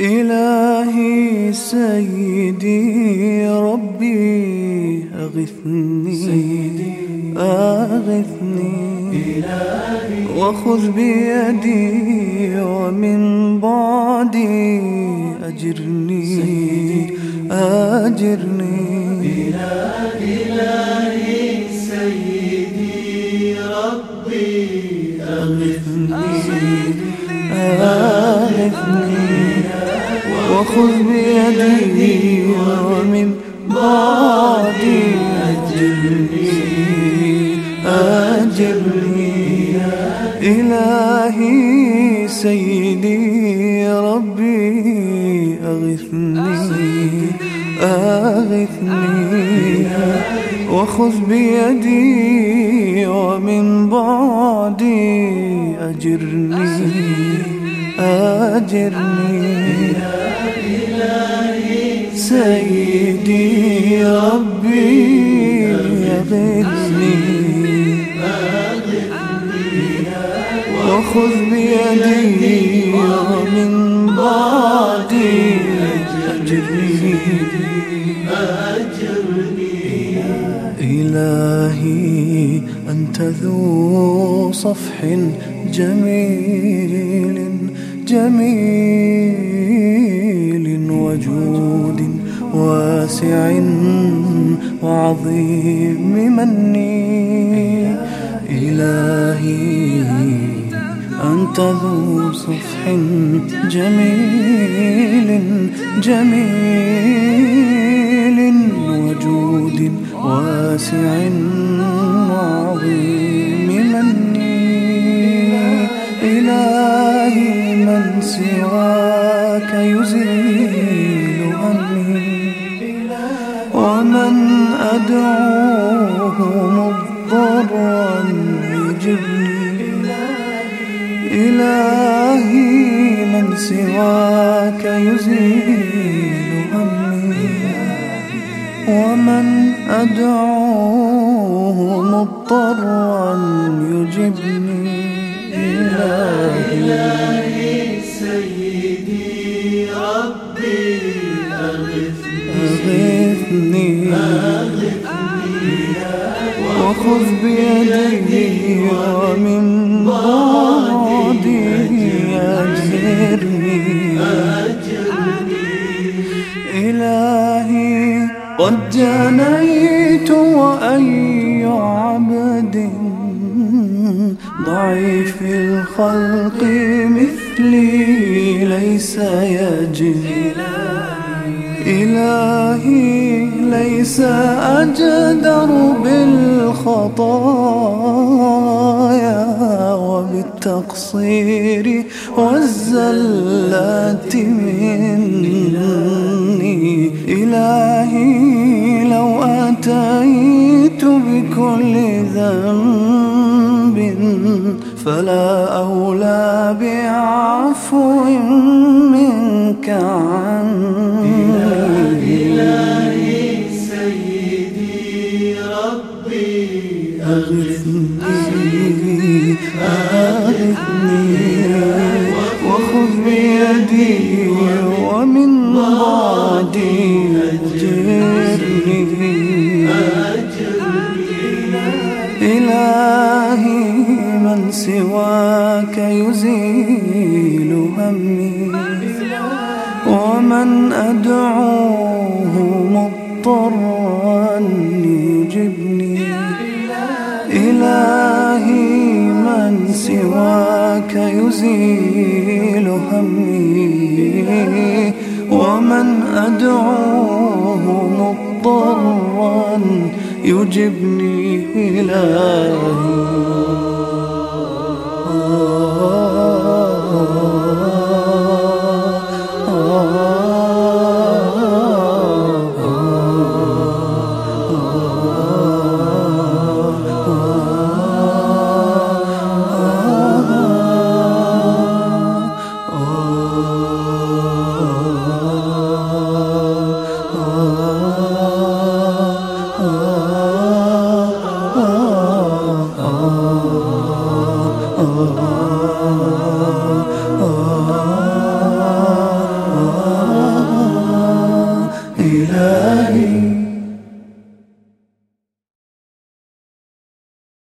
إلهي سيدي ربي أغثني سيدي أغثني. إلهي وخذ بيدي ومن بعدي أجرني سيدي أجرني. إلهي سيدي ربي أغثني أغثني. وخذ بيدي ومن بعدي أجرني أجرني إلهي سيدي ربي أغثني أغثني وخذ بيدي ومن بعدي أجرني أجرني سيدي ربي أغثني وخذ بيدي ومن بعدي أجرني إلهي أنت ذو صفح جميل جميل وجود واسع وعظيم مني. إلهي أنت ذو صفح جميل جميل وجود واسع وعظيم مني. إلهي من سواك يزيل أدعوه مضطرا يجبني إلهي من سواك يزيل همي ومن أدعوه مضطرا يجبني. إلهي. سيدي ربي أغثني أغثني. وخذ بيدي ومن بعدي أجرني إلهي قد جنيت وأي عبد ضعيف الخلق مثلي ليس يجري. إلهي ليس أجدر بالخطايا وبالتقصير والزلات مني. إلهي لو أتيت بكل ذنب فلا أولى بعفو منك عني وخذ بيدي ومن بعدي أجرني. إلهي من سواك يزيل همي. ومن أدعوه مضطرا يجبني. إلهي من سواك يزيل همي. ومن أدعوه مضطرا يجبني إلهي.